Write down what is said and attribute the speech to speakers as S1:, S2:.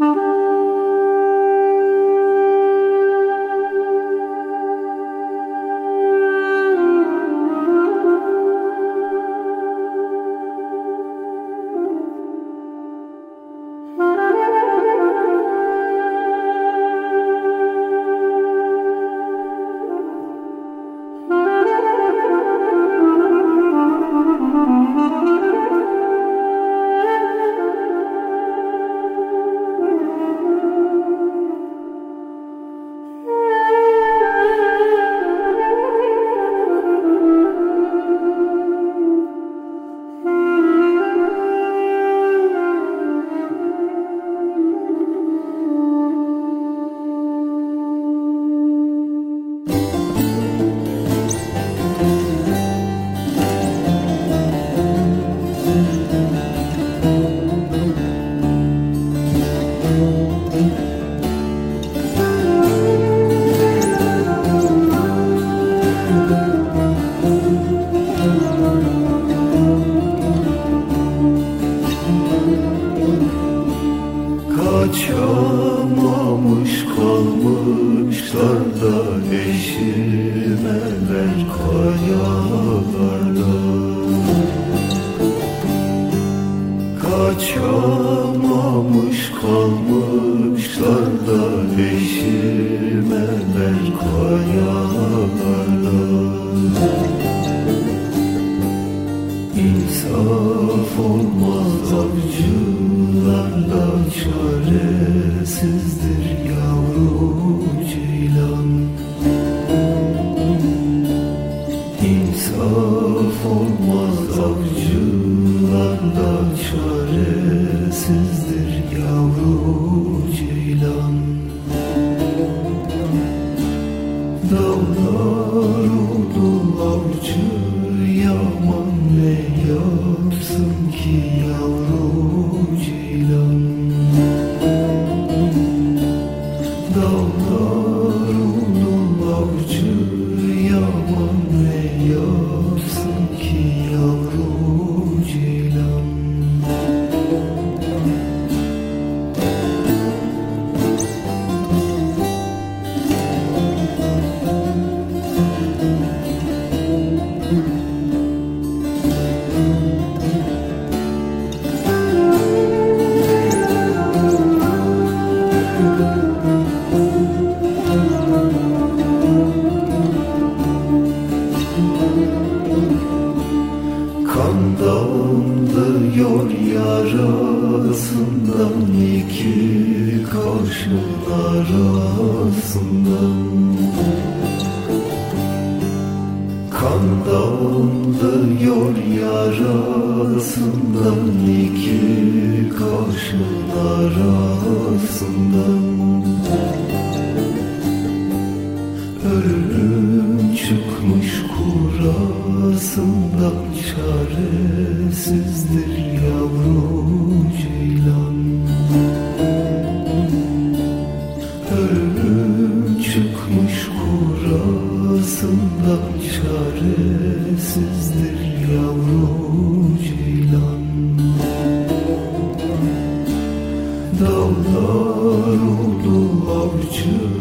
S1: Mm-hmm. Açamamış kalmışlar da eşilmeler kayalarda. Kaçamamış kalmışlar da eşilmeler kayalarda. çaresizdir yavru ceylan İnsaf olmaz avcılarda çaresizdir yavru ceylan Dağlar oldu avcı yaman ne yapsın ki ya Dağlar unulaktır yaman ve yar. arasından iki karşılar arasından Kan damlıyor yarasından iki karşılar arasından Ölüm çıkmış kurasından çaresizdir yavrum. sensizdir yavru ceylan Dağlar oldu avcı